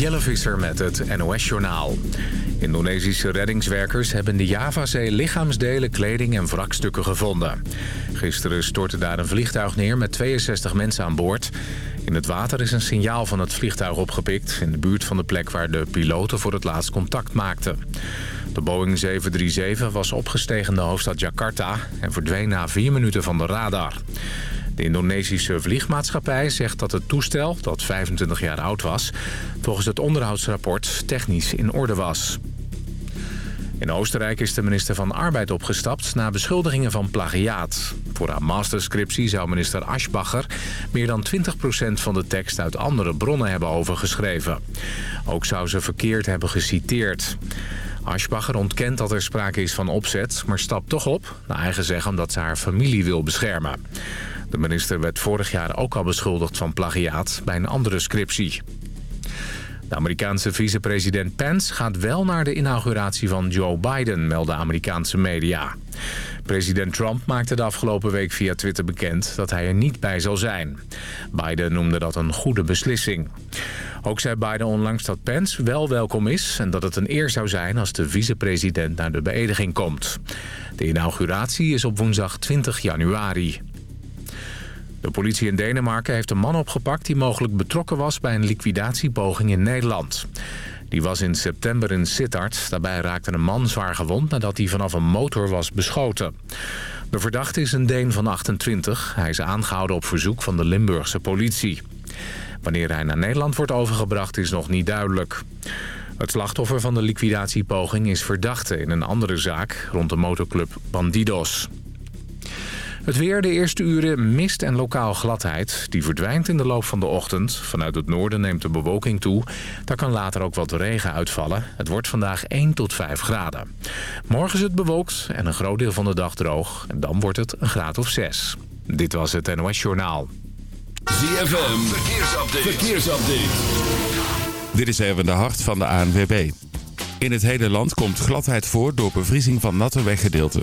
Jelle Visser met het NOS-journaal. Indonesische reddingswerkers hebben de Javazee lichaamsdelen, kleding en wrakstukken gevonden. Gisteren stortte daar een vliegtuig neer met 62 mensen aan boord. In het water is een signaal van het vliegtuig opgepikt... in de buurt van de plek waar de piloten voor het laatst contact maakten. De Boeing 737 was opgestegen in de hoofdstad Jakarta... en verdween na vier minuten van de radar. De Indonesische vliegmaatschappij zegt dat het toestel, dat 25 jaar oud was... volgens het onderhoudsrapport technisch in orde was. In Oostenrijk is de minister van Arbeid opgestapt na beschuldigingen van plagiaat. Voor haar masterscriptie zou minister Aschbacher meer dan 20% van de tekst uit andere bronnen hebben overgeschreven. Ook zou ze verkeerd hebben geciteerd. Aschbacher ontkent dat er sprake is van opzet, maar stapt toch op, naar eigen zeggen omdat ze haar familie wil beschermen. De minister werd vorig jaar ook al beschuldigd van plagiaat bij een andere scriptie. De Amerikaanse vicepresident Pence gaat wel naar de inauguratie van Joe Biden, melden Amerikaanse media. President Trump maakte de afgelopen week via Twitter bekend dat hij er niet bij zal zijn. Biden noemde dat een goede beslissing. Ook zei Biden onlangs dat Pence wel welkom is... en dat het een eer zou zijn als de vicepresident naar de beëdiging komt. De inauguratie is op woensdag 20 januari. De politie in Denemarken heeft een man opgepakt die mogelijk betrokken was bij een liquidatiepoging in Nederland. Die was in september in Sittard. Daarbij raakte een man zwaar gewond nadat hij vanaf een motor was beschoten. De verdachte is een Deen van 28. Hij is aangehouden op verzoek van de Limburgse politie. Wanneer hij naar Nederland wordt overgebracht is nog niet duidelijk. Het slachtoffer van de liquidatiepoging is verdachte in een andere zaak rond de motorclub Bandidos. Het weer, de eerste uren mist en lokaal gladheid. Die verdwijnt in de loop van de ochtend. Vanuit het noorden neemt de bewolking toe. Daar kan later ook wat regen uitvallen. Het wordt vandaag 1 tot 5 graden. Morgen is het bewolkt en een groot deel van de dag droog. En dan wordt het een graad of 6. Dit was het NOS Journaal. ZFM, verkeersupdate. verkeersupdate. Dit is even de hart van de ANWB. In het hele land komt gladheid voor door bevriezing van natte weggedeelten.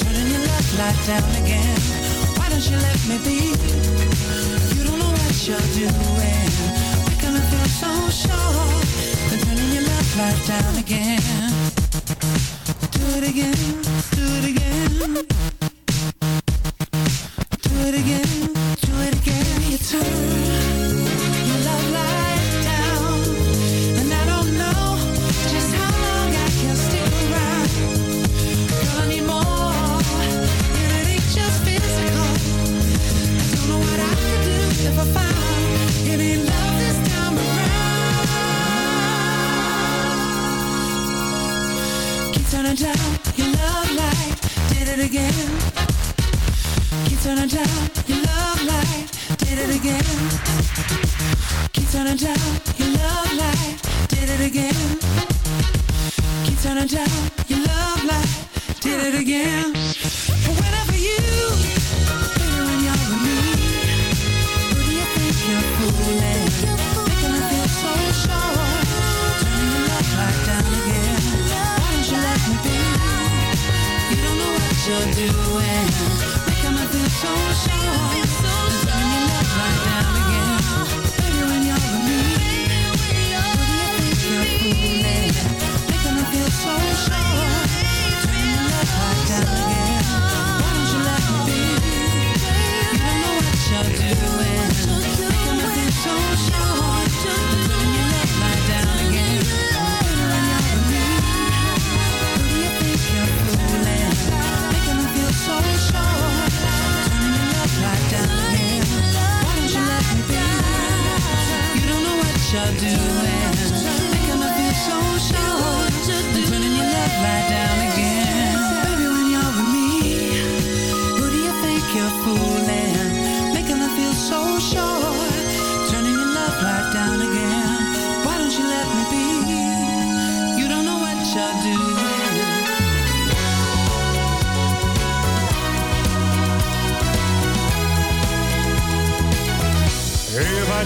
turning your left light down again. Why don't you let me be? You don't know what you're doing. Feel so sure? Turning your light down again. Do it again, do it again.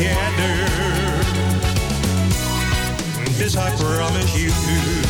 together. This I promise you.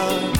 love.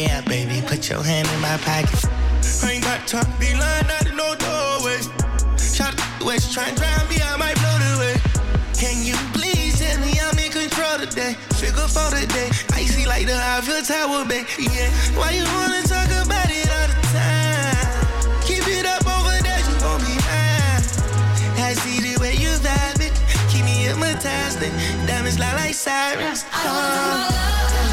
Yeah, baby, put your hand in my pocket. I ain't got time to be lying out in no doorway. Shot the west, try and drown me, I might blow the way. Can you please tell me I'm in control today? Figure for today, icy like the Eiffel Tower, babe. Yeah, why you wanna talk about it all the time? Keep it up over there, you gon' be mine. I see the way you vibe it, keep me hypnotized. Diamonds lie like sirens. I